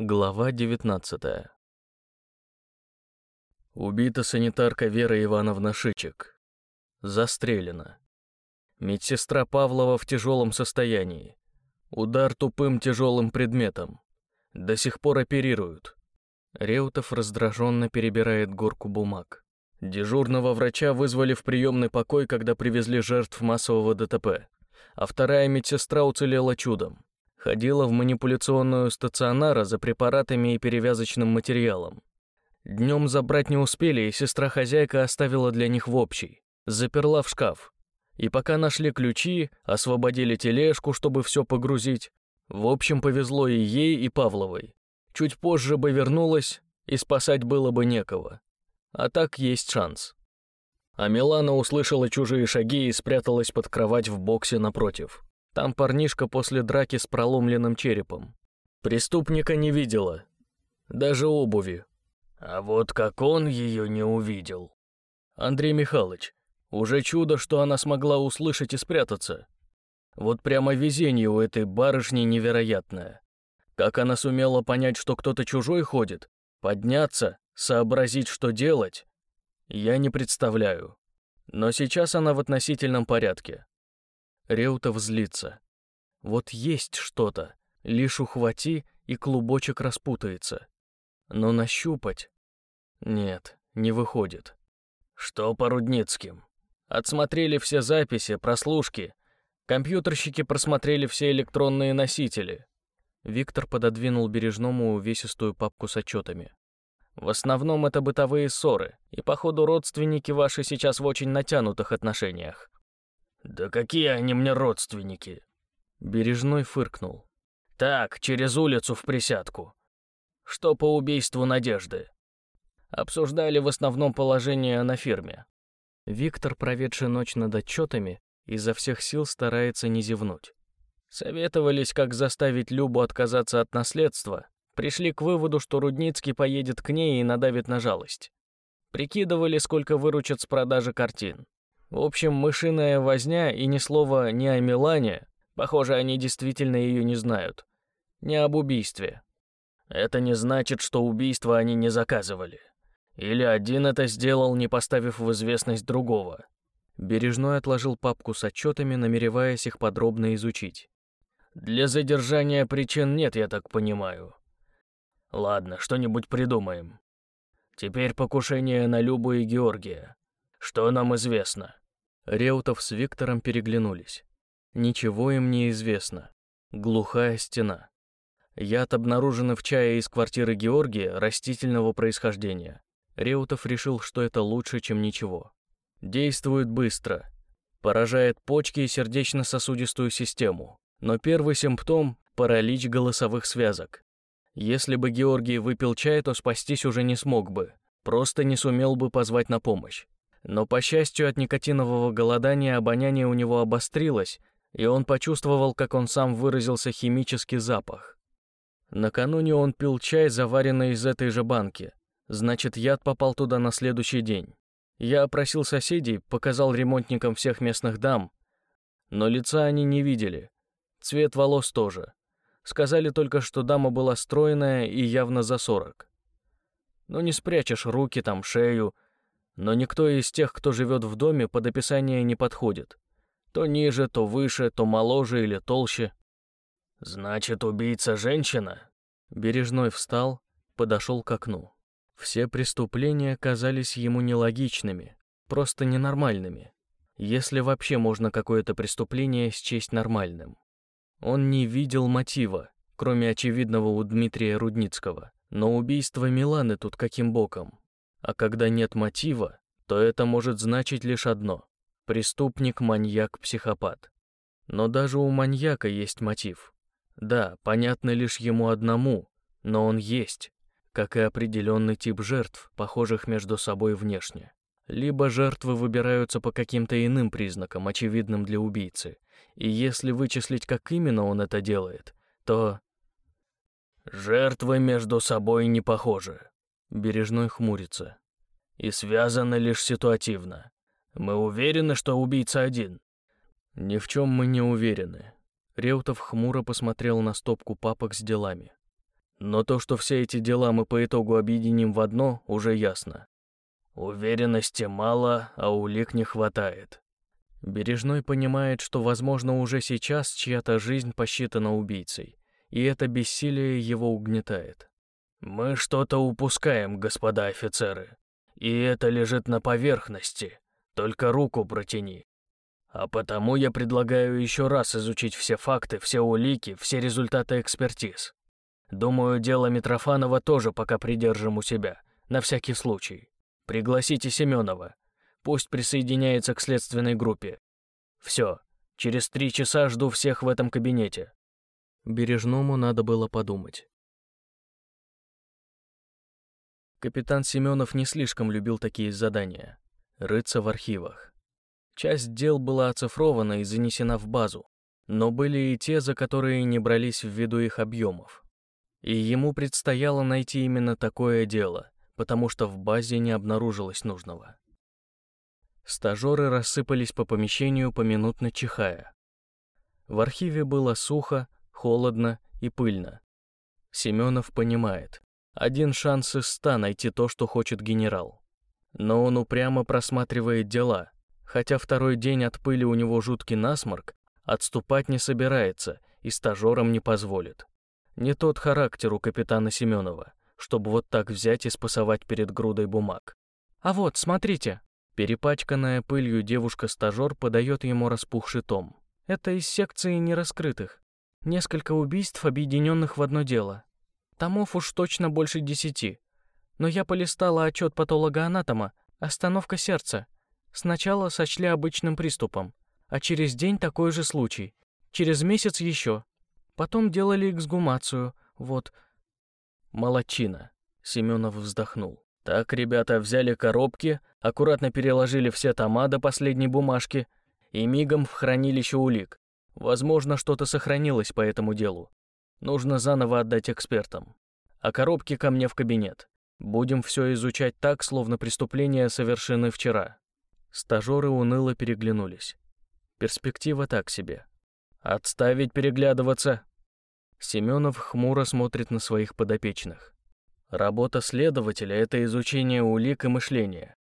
Глава 19 Убита санитарка Вера Ивановна Шичек. Застрелена. Медсестра Павлова в тяжелом состоянии. Удар тупым тяжелым предметом. До сих пор оперируют. Реутов раздраженно перебирает горку бумаг. Дежурного врача вызвали в приемный покой, когда привезли жертв массового ДТП, а вторая медсестра уцелела чудом. Ходила в манипуляционную стационара за препаратами и перевязочным материалом. Днем забрать не успели, и сестра-хозяйка оставила для них в общий. Заперла в шкаф. И пока нашли ключи, освободили тележку, чтобы все погрузить. В общем, повезло и ей, и Павловой. Чуть позже бы вернулась, и спасать было бы некого. А так есть шанс. А Милана услышала чужие шаги и спряталась под кровать в боксе напротив. Там парнишка после драки с проломленным черепом. Преступника не видела. Даже обуви. А вот как он ее не увидел. Андрей Михайлович, уже чудо, что она смогла услышать и спрятаться. Вот прямо везение у этой барышни невероятное. Как она сумела понять, что кто-то чужой ходит, подняться, сообразить, что делать, я не представляю. Но сейчас она в относительном порядке. Реутов злится. Вот есть что-то, лишь ухвати, и клубочек распутается. Но нащупать... Нет, не выходит. Что по Рудницким? Отсмотрели все записи, прослушки. Компьютерщики просмотрели все электронные носители. Виктор пододвинул Бережному увесистую папку с отчетами. В основном это бытовые ссоры, и, походу, родственники ваши сейчас в очень натянутых отношениях». «Да какие они мне родственники?» Бережной фыркнул. «Так, через улицу в присядку. Что по убийству Надежды?» Обсуждали в основном положение на фирме. Виктор, проведший ночь над отчетами, изо всех сил старается не зевнуть. Советовались, как заставить Любу отказаться от наследства, Пришли к выводу, что Рудницкий поедет к ней и надавит на жалость. Прикидывали, сколько выручат с продажи картин. В общем, мышиная возня и ни слова ни о Милане, похоже, они действительно ее не знают, ни об убийстве. Это не значит, что убийство они не заказывали. Или один это сделал, не поставив в известность другого. Бережной отложил папку с отчетами, намереваясь их подробно изучить. Для задержания причин нет, я так понимаю. Ладно, что-нибудь придумаем. Теперь покушение на Любу и Георгия. Что нам известно?» Реутов с Виктором переглянулись. Ничего им не известно. Глухая стена. Яд обнаружен в чае из квартиры Георгия растительного происхождения. Реутов решил, что это лучше, чем ничего. Действует быстро. Поражает почки и сердечно-сосудистую систему. Но первый симптом – паралич голосовых связок. Если бы Георгий выпил чай, то спастись уже не смог бы, просто не сумел бы позвать на помощь. Но, по счастью, от никотинового голодания обоняние у него обострилось, и он почувствовал, как он сам выразился, химический запах. Накануне он пил чай, заваренный из этой же банки. Значит, яд попал туда на следующий день. Я опросил соседей, показал ремонтникам всех местных дам, но лица они не видели. Цвет волос тоже. Сказали только, что дама была стройная и явно за сорок. Ну не спрячешь руки там, шею, но никто из тех, кто живет в доме, под описание не подходит. То ниже, то выше, то моложе или толще. «Значит, убийца женщина?» Бережной встал, подошел к окну. Все преступления казались ему нелогичными, просто ненормальными, если вообще можно какое-то преступление счесть нормальным. Он не видел мотива, кроме очевидного у Дмитрия Рудницкого. Но убийство Миланы тут каким боком? А когда нет мотива, то это может значить лишь одно – преступник, маньяк, психопат. Но даже у маньяка есть мотив. Да, понятно лишь ему одному, но он есть, как и определенный тип жертв, похожих между собой внешне. Либо жертвы выбираются по каким-то иным признакам, очевидным для убийцы, и если вычислить, как именно он это делает, то... Жертвы между собой не похожи. Бережной хмурится. И связаны лишь ситуативно. Мы уверены, что убийца один? Ни в чем мы не уверены. Реутов хмуро посмотрел на стопку папок с делами. Но то, что все эти дела мы по итогу объединим в одно, уже ясно. Уверенности мало, а улик не хватает. Бережной понимает, что, возможно, уже сейчас чья-то жизнь посчитана убийцей, и это бессилие его угнетает. «Мы что-то упускаем, господа офицеры, и это лежит на поверхности, только руку протяни. А потому я предлагаю еще раз изучить все факты, все улики, все результаты экспертиз. Думаю, дело Митрофанова тоже пока придержим у себя, на всякий случай. Пригласите Семенова. Пусть присоединяется к следственной группе. Все. Через три часа жду всех в этом кабинете. Бережному надо было подумать. Капитан Семенов не слишком любил такие задания. Рыться в архивах. Часть дел была оцифрована и занесена в базу, но были и те, за которые не брались ввиду их объемов. И ему предстояло найти именно такое дело, потому что в базе не обнаружилось нужного. Стажеры рассыпались по помещению, поминутно чихая. В архиве было сухо, холодно и пыльно. Семенов понимает, один шанс из ста найти то, что хочет генерал. Но он упрямо просматривает дела, хотя второй день от пыли у него жуткий насморк, отступать не собирается и стажерам не позволит. Не тот характер у капитана Семенова чтобы вот так взять и спасовать перед грудой бумаг. «А вот, смотрите!» Перепачканная пылью девушка-стажер подает ему распухший том. Это из секции нераскрытых. Несколько убийств, объединенных в одно дело. Томов уж точно больше десяти. Но я полистала отчет патологоанатома «Остановка сердца». Сначала сочли обычным приступом, а через день такой же случай. Через месяц еще. Потом делали эксгумацию. Вот, Молодчина. Семенов вздохнул. Так ребята взяли коробки, аккуратно переложили все тома до последней бумажки и мигом в хранилище улик. Возможно, что-то сохранилось по этому делу. Нужно заново отдать экспертам. А коробки ко мне в кабинет. Будем все изучать так, словно преступления совершены вчера. Стажеры уныло переглянулись. Перспектива так себе. Отставить переглядываться, Семенов хмуро смотрит на своих подопечных. Работа следователя — это изучение улик и мышления.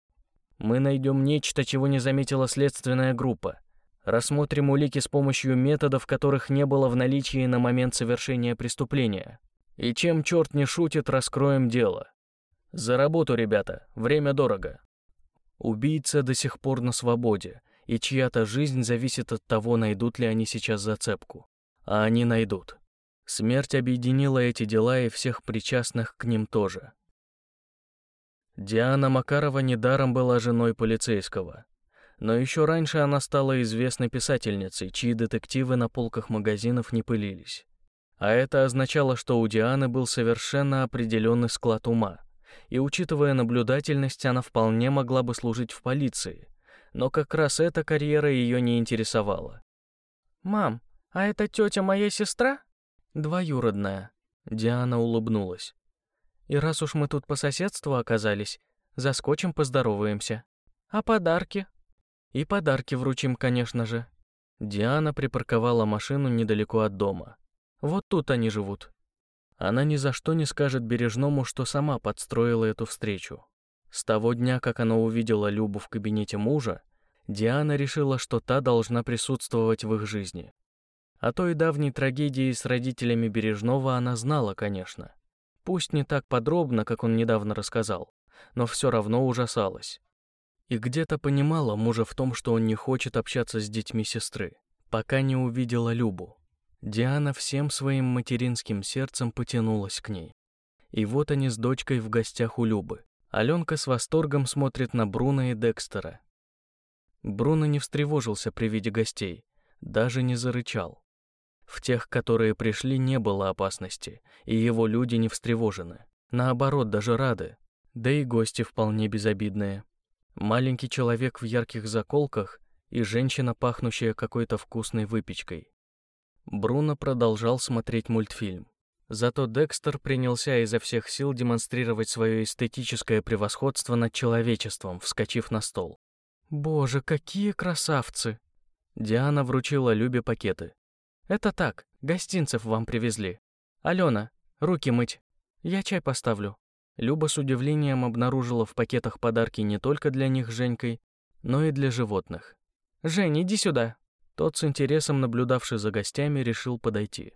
Мы найдем нечто, чего не заметила следственная группа. Рассмотрим улики с помощью методов, которых не было в наличии на момент совершения преступления. И чем черт не шутит, раскроем дело. За работу, ребята, время дорого. Убийца до сих пор на свободе, и чья-то жизнь зависит от того, найдут ли они сейчас зацепку. А они найдут. Смерть объединила эти дела и всех причастных к ним тоже. Диана Макарова недаром была женой полицейского. Но еще раньше она стала известной писательницей, чьи детективы на полках магазинов не пылились. А это означало, что у Дианы был совершенно определенный склад ума. И учитывая наблюдательность, она вполне могла бы служить в полиции. Но как раз эта карьера ее не интересовала. «Мам, а это тетя моя сестра?» «Двоюродная», — Диана улыбнулась. «И раз уж мы тут по соседству оказались, заскочим поздороваемся. А подарки?» «И подарки вручим, конечно же». Диана припарковала машину недалеко от дома. «Вот тут они живут». Она ни за что не скажет Бережному, что сама подстроила эту встречу. С того дня, как она увидела Любу в кабинете мужа, Диана решила, что та должна присутствовать в их жизни. О той давней трагедии с родителями Бережного она знала, конечно. Пусть не так подробно, как он недавно рассказал, но все равно ужасалась. И где-то понимала мужа в том, что он не хочет общаться с детьми сестры, пока не увидела Любу. Диана всем своим материнским сердцем потянулась к ней. И вот они с дочкой в гостях у Любы. Аленка с восторгом смотрит на Бруно и Декстера. Бруно не встревожился при виде гостей, даже не зарычал. В тех, которые пришли, не было опасности, и его люди не встревожены. Наоборот, даже рады. Да и гости вполне безобидные. Маленький человек в ярких заколках и женщина, пахнущая какой-то вкусной выпечкой. Бруно продолжал смотреть мультфильм. Зато Декстер принялся изо всех сил демонстрировать свое эстетическое превосходство над человечеством, вскочив на стол. «Боже, какие красавцы!» Диана вручила Любе пакеты. «Это так, гостинцев вам привезли. Алена, руки мыть, Я чай поставлю. Люба с удивлением обнаружила в пакетах подарки не только для них Женькой, но и для животных. «Жень, иди сюда!» Тот с интересом, наблюдавший за гостями, решил подойти.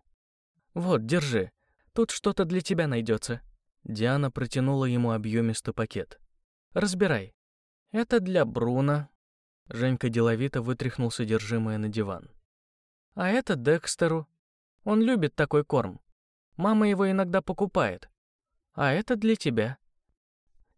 «Вот, держи. Тут что-то для тебя найдется». Диана протянула ему объемистый пакет. «Разбирай. Это для Бруна». Женька деловито вытряхнул содержимое на диван. «А это Декстеру. Он любит такой корм. Мама его иногда покупает. А это для тебя».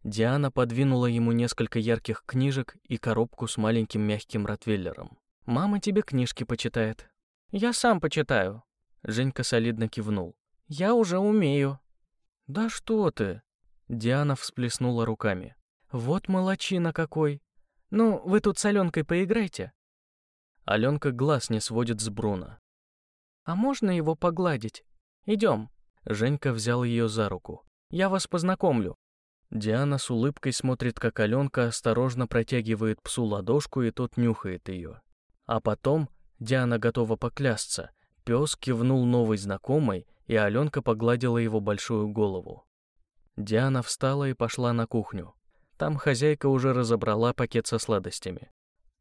Диана подвинула ему несколько ярких книжек и коробку с маленьким мягким ротвейлером. «Мама тебе книжки почитает». «Я сам почитаю». Женька солидно кивнул. «Я уже умею». «Да что ты?» Диана всплеснула руками. «Вот молочина какой! Ну, вы тут с Аленкой поиграйте». Аленка глаз не сводит с Бруна. «А можно его погладить? Идем». Женька взял ее за руку. «Я вас познакомлю. Диана с улыбкой смотрит, как Аленка осторожно протягивает псу ладошку, и тот нюхает ее. А потом Диана готова поклясться. Пес кивнул новой знакомой, и Аленка погладила его большую голову. Диана встала и пошла на кухню. Там хозяйка уже разобрала пакет со сладостями.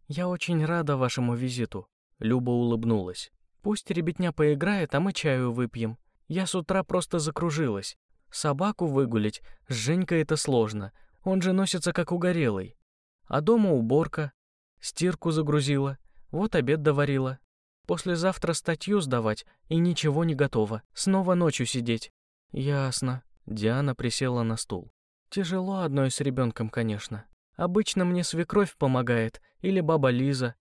«Я очень рада вашему визиту», — Люба улыбнулась. «Пусть ребятня поиграет, а мы чаю выпьем. Я с утра просто закружилась. Собаку выгулить с Женькой это сложно, он же носится как угорелый. А дома уборка, стирку загрузила, вот обед доварила. Послезавтра статью сдавать, и ничего не готово, снова ночью сидеть. Ясно. Диана присела на стул. Тяжело одной с ребенком, конечно. Обычно мне свекровь помогает, или баба Лиза.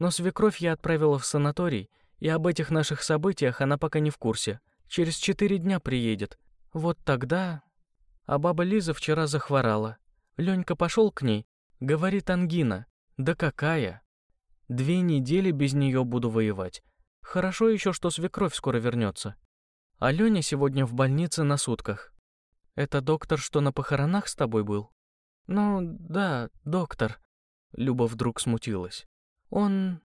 Но свекровь я отправила в санаторий, и об этих наших событиях она пока не в курсе. Через четыре дня приедет, вот тогда... А баба Лиза вчера захворала. Ленька пошел к ней, говорит ангина. Да какая? Две недели без нее буду воевать. Хорошо еще, что свекровь скоро вернется. А Леня сегодня в больнице на сутках. Это доктор, что на похоронах с тобой был? Ну, да, доктор. Люба вдруг смутилась. Он...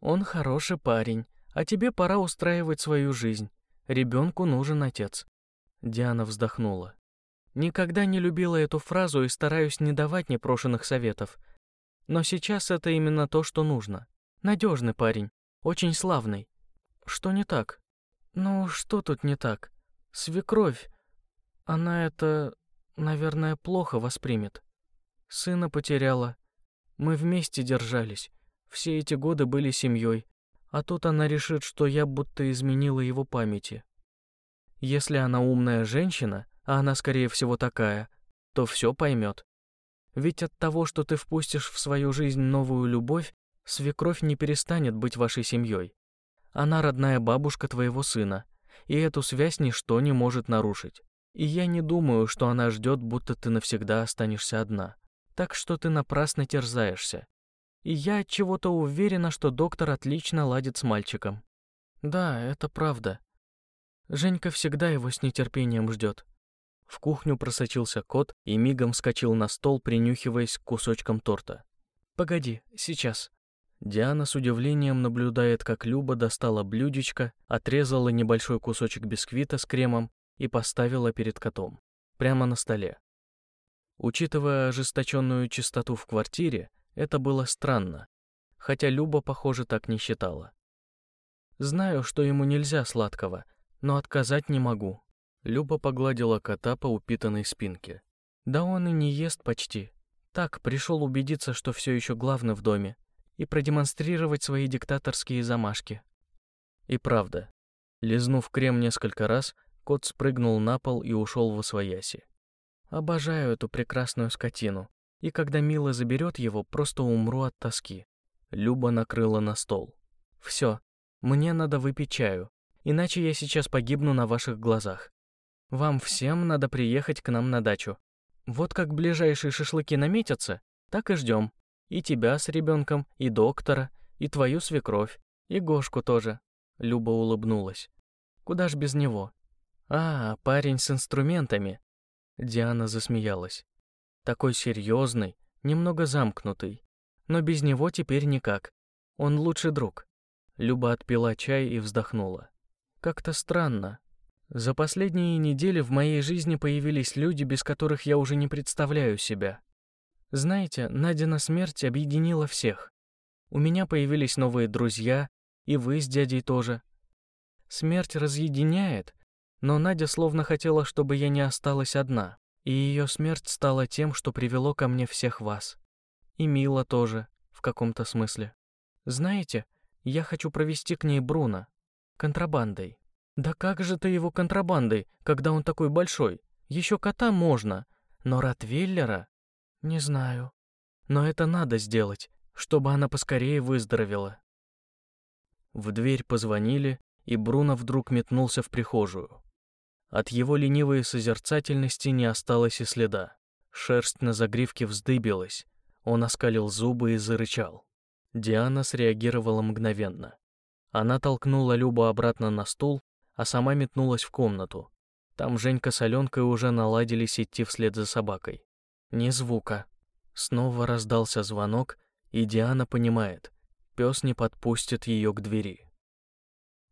Он хороший парень, а тебе пора устраивать свою жизнь. Ребенку нужен отец. Диана вздохнула. Никогда не любила эту фразу и стараюсь не давать непрошенных советов. Но сейчас это именно то, что нужно. Надежный парень, очень славный. Что не так? Ну, что тут не так? Свекровь. Она это, наверное, плохо воспримет. Сына потеряла. Мы вместе держались. Все эти годы были семьей. А тут она решит, что я будто изменила его памяти. Если она умная женщина, а она, скорее всего, такая, то все поймет. Ведь от того, что ты впустишь в свою жизнь новую любовь, свекровь не перестанет быть вашей семьей. Она родная бабушка твоего сына, и эту связь ничто не может нарушить. И я не думаю, что она ждет, будто ты навсегда останешься одна. Так что ты напрасно терзаешься. И я от чего-то уверена, что доктор отлично ладит с мальчиком. Да, это правда. Женька всегда его с нетерпением ждет. В кухню просочился кот и мигом вскочил на стол, принюхиваясь к кусочкам торта. «Погоди, сейчас». Диана с удивлением наблюдает, как Люба достала блюдечко, отрезала небольшой кусочек бисквита с кремом и поставила перед котом. Прямо на столе. Учитывая ожесточенную чистоту в квартире, это было странно. Хотя Люба, похоже, так не считала. Знаю, что ему нельзя сладкого, но отказать не могу. Люба погладила кота по упитанной спинке. Да он и не ест почти. Так, пришел убедиться, что все еще главный в доме, и продемонстрировать свои диктаторские замашки. И правда, лизнув крем несколько раз, кот спрыгнул на пол и ушел в освояси. Обожаю эту прекрасную скотину, и когда Мила заберет его, просто умру от тоски. Люба накрыла на стол. Все, мне надо выпить чаю, иначе я сейчас погибну на ваших глазах. Вам всем надо приехать к нам на дачу. Вот как ближайшие шашлыки наметятся, так и ждем. И тебя с ребенком, и доктора, и твою свекровь, и Гошку тоже. Люба улыбнулась. Куда ж без него? А, парень с инструментами. Диана засмеялась. Такой серьезный, немного замкнутый. Но без него теперь никак. Он лучший друг. Люба отпила чай и вздохнула. Как-то странно. За последние недели в моей жизни появились люди, без которых я уже не представляю себя. Знаете, Надина смерть объединила всех. У меня появились новые друзья, и вы с дядей тоже. Смерть разъединяет, но Надя словно хотела, чтобы я не осталась одна, и ее смерть стала тем, что привело ко мне всех вас. И Мила тоже, в каком-то смысле. Знаете, я хочу провести к ней Бруно. Контрабандой. Да как же ты его контрабандой, когда он такой большой? Еще кота можно, но Ротвейлера? Не знаю. Но это надо сделать, чтобы она поскорее выздоровела. В дверь позвонили, и Бруно вдруг метнулся в прихожую. От его ленивой созерцательности не осталось и следа. Шерсть на загривке вздыбилась, он оскалил зубы и зарычал. Диана среагировала мгновенно. Она толкнула Любу обратно на стул, а сама метнулась в комнату. Там Женька с Аленкой уже наладились идти вслед за собакой. Ни звука. Снова раздался звонок, и Диана понимает, пес не подпустит ее к двери.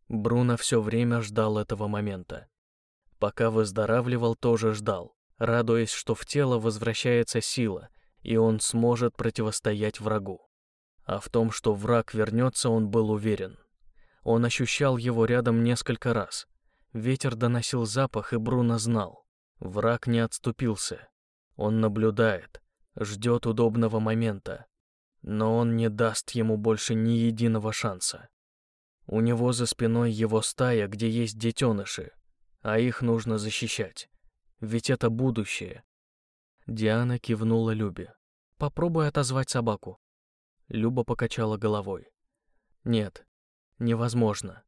Бруно все время ждал этого момента. Пока выздоравливал, тоже ждал, радуясь, что в тело возвращается сила, и он сможет противостоять врагу. А в том, что враг вернется, он был уверен. Он ощущал его рядом несколько раз. Ветер доносил запах, и Бруно знал. Враг не отступился. Он наблюдает, ждет удобного момента. Но он не даст ему больше ни единого шанса. У него за спиной его стая, где есть детеныши, а их нужно защищать. Ведь это будущее. Диана кивнула Любе. «Попробуй отозвать собаку». Люба покачала головой. «Нет, невозможно.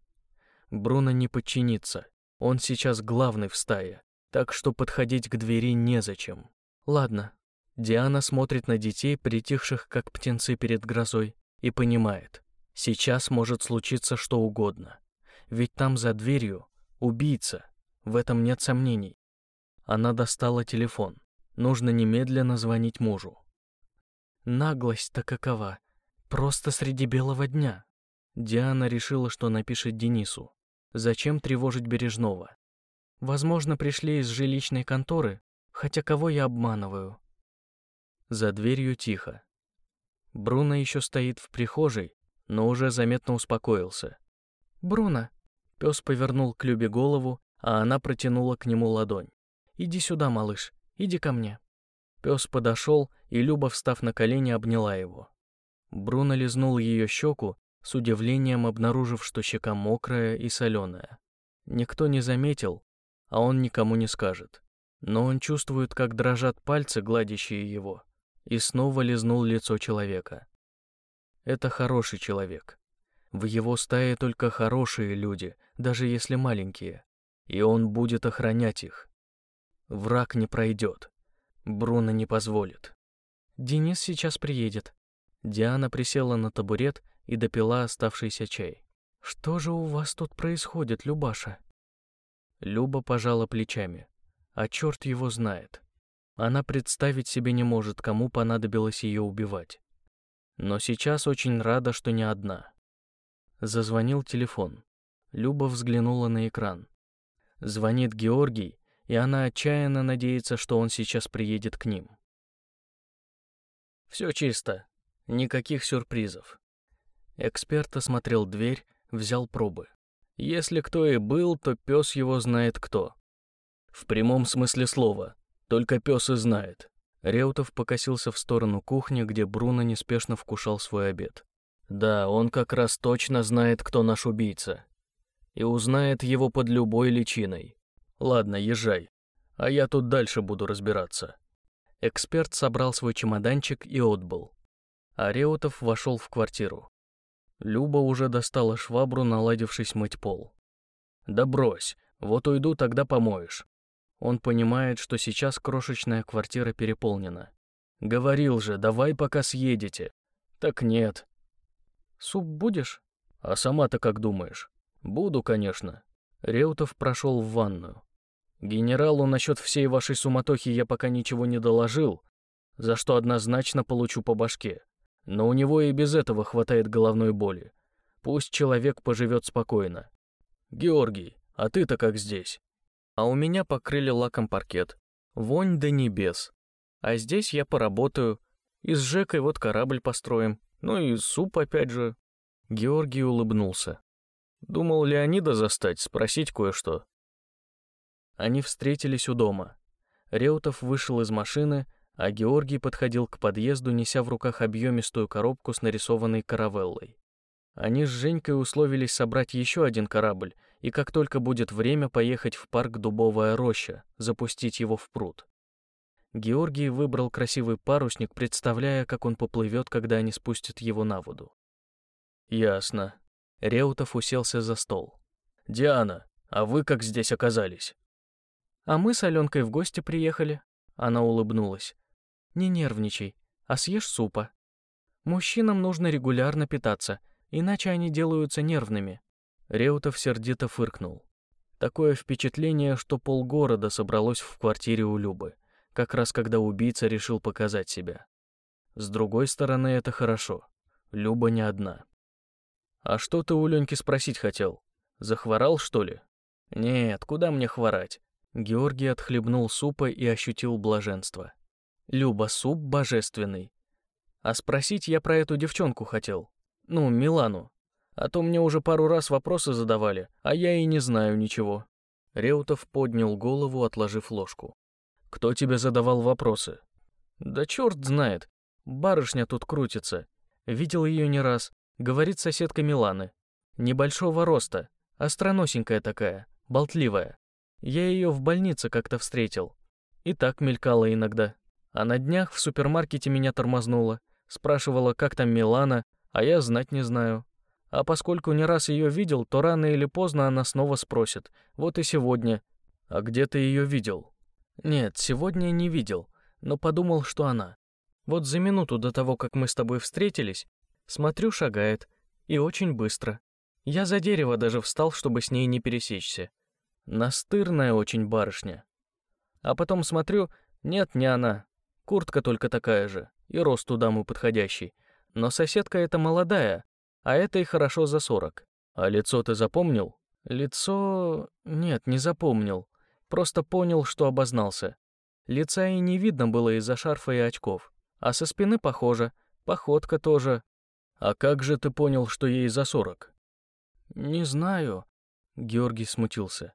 Бруно не подчинится. Он сейчас главный в стае, так что подходить к двери незачем. Ладно». Диана смотрит на детей, притихших как птенцы перед грозой, и понимает, сейчас может случиться что угодно. Ведь там за дверью убийца, в этом нет сомнений. Она достала телефон. Нужно немедленно звонить мужу. Наглость-то какова. Просто среди белого дня. Диана решила, что напишет Денису. Зачем тревожить Бережного? Возможно, пришли из жилищной конторы, хотя кого я обманываю? За дверью тихо. Бруно еще стоит в прихожей, но уже заметно успокоился. «Бруно!» Пес повернул к Любе голову а она протянула к нему ладонь. «Иди сюда, малыш, иди ко мне». Пес подошел, и Люба, встав на колени, обняла его. Бруно лизнул ее щеку, с удивлением обнаружив, что щека мокрая и соленая. Никто не заметил, а он никому не скажет. Но он чувствует, как дрожат пальцы, гладящие его, и снова лизнул лицо человека. Это хороший человек. В его стае только хорошие люди, даже если маленькие и он будет охранять их. Враг не пройдет. Бруно не позволит. Денис сейчас приедет. Диана присела на табурет и допила оставшийся чай. Что же у вас тут происходит, Любаша? Люба пожала плечами. А черт его знает. Она представить себе не может, кому понадобилось ее убивать. Но сейчас очень рада, что не одна. Зазвонил телефон. Люба взглянула на экран. Звонит Георгий, и она отчаянно надеется, что он сейчас приедет к ним. Все чисто, никаких сюрпризов. Эксперт осмотрел дверь, взял пробы. Если кто и был, то пес его знает кто. В прямом смысле слова, только пес и знает. Реутов покосился в сторону кухни, где Бруно неспешно вкушал свой обед. Да, он как раз точно знает, кто наш убийца и узнает его под любой личиной. Ладно, езжай, а я тут дальше буду разбираться. Эксперт собрал свой чемоданчик и отбыл. А Реутов вошел в квартиру. Люба уже достала швабру, наладившись мыть пол. «Да брось, вот уйду, тогда помоешь». Он понимает, что сейчас крошечная квартира переполнена. «Говорил же, давай пока съедете». «Так нет». «Суп будешь?» «А сама-то как думаешь?» «Буду, конечно». Реутов прошел в ванную. «Генералу насчет всей вашей суматохи я пока ничего не доложил, за что однозначно получу по башке. Но у него и без этого хватает головной боли. Пусть человек поживет спокойно. Георгий, а ты-то как здесь? А у меня покрыли лаком паркет. Вонь до небес. А здесь я поработаю. И с Жекой вот корабль построим. Ну и суп опять же. Георгий улыбнулся. Думал Леонида застать, спросить кое-что. Они встретились у дома. Реутов вышел из машины, а Георгий подходил к подъезду, неся в руках объемистую коробку с нарисованной каравеллой. Они с Женькой условились собрать еще один корабль, и как только будет время, поехать в парк Дубовая роща, запустить его в пруд. Георгий выбрал красивый парусник, представляя, как он поплывет, когда они спустят его на воду. «Ясно». Реутов уселся за стол. «Диана, а вы как здесь оказались?» «А мы с Аленкой в гости приехали». Она улыбнулась. «Не нервничай, а съешь супа. Мужчинам нужно регулярно питаться, иначе они делаются нервными». Реутов сердито фыркнул. Такое впечатление, что полгорода собралось в квартире у Любы, как раз когда убийца решил показать себя. С другой стороны, это хорошо. Люба не одна. «А что ты у Леньки спросить хотел? Захворал, что ли?» «Нет, куда мне хворать? Георгий отхлебнул супа и ощутил блаженство. «Люба, суп божественный. А спросить я про эту девчонку хотел. Ну, Милану. А то мне уже пару раз вопросы задавали, а я и не знаю ничего». Реутов поднял голову, отложив ложку. «Кто тебе задавал вопросы?» «Да черт знает. Барышня тут крутится. Видел ее не раз. Говорит соседка Миланы. Небольшого роста, остроносенькая такая, болтливая. Я ее в больнице как-то встретил. И так мелькала иногда. А на днях в супермаркете меня тормознула. Спрашивала, как там Милана, а я знать не знаю. А поскольку не раз ее видел, то рано или поздно она снова спросит. Вот и сегодня. А где ты ее видел? Нет, сегодня не видел, но подумал, что она. Вот за минуту до того, как мы с тобой встретились, смотрю, шагает. И очень быстро. Я за дерево даже встал, чтобы с ней не пересечься. Настырная очень барышня. А потом смотрю, нет, не она. Куртка только такая же, и рост у дамы подходящий. Но соседка эта молодая, а этой хорошо за сорок. А лицо ты запомнил? Лицо... Нет, не запомнил. Просто понял, что обознался. Лица и не видно было из-за шарфа и очков. А со спины похоже, походка тоже. А как же ты понял, что ей за сорок? Не знаю. Георгий смутился.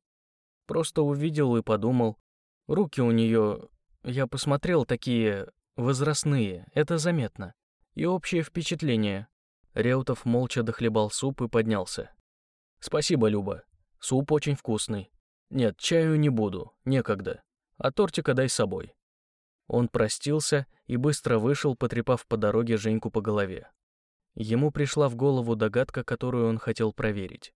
Просто увидел и подумал. Руки у нее, я посмотрел, такие возрастные, это заметно. И общее впечатление. Реутов молча дохлебал суп и поднялся. «Спасибо, Люба. Суп очень вкусный. Нет, чаю не буду, некогда. А тортика дай с собой». Он простился и быстро вышел, потрепав по дороге Женьку по голове. Ему пришла в голову догадка, которую он хотел проверить.